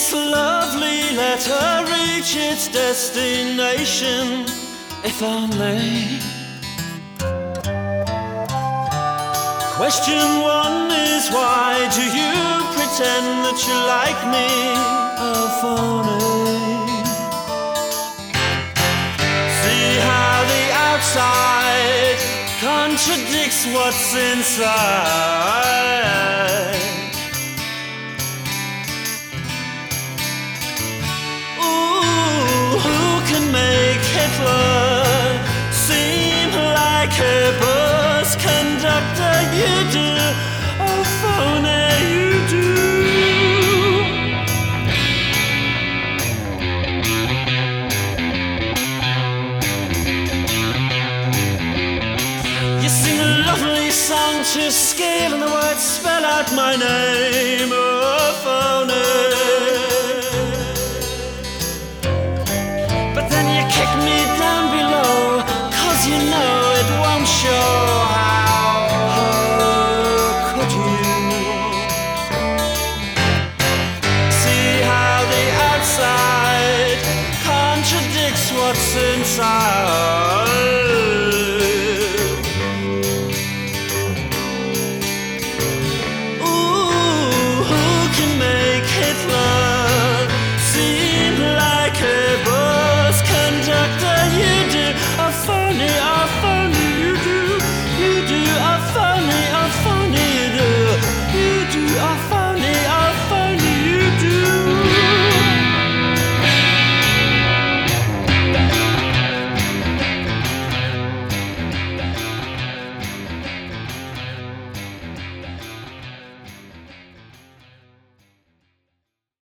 this lovely letter reach its destination? If only. Question one is why do you pretend that you like me? Oh, phony. See how the outside contradicts what's inside. Seem like a bus conductor? You do, phony, you do. You sing a lovely song to scale and the words spell out my name, kick me down below, cause you know it won't show how. How could you? See how the outside contradicts what's inside.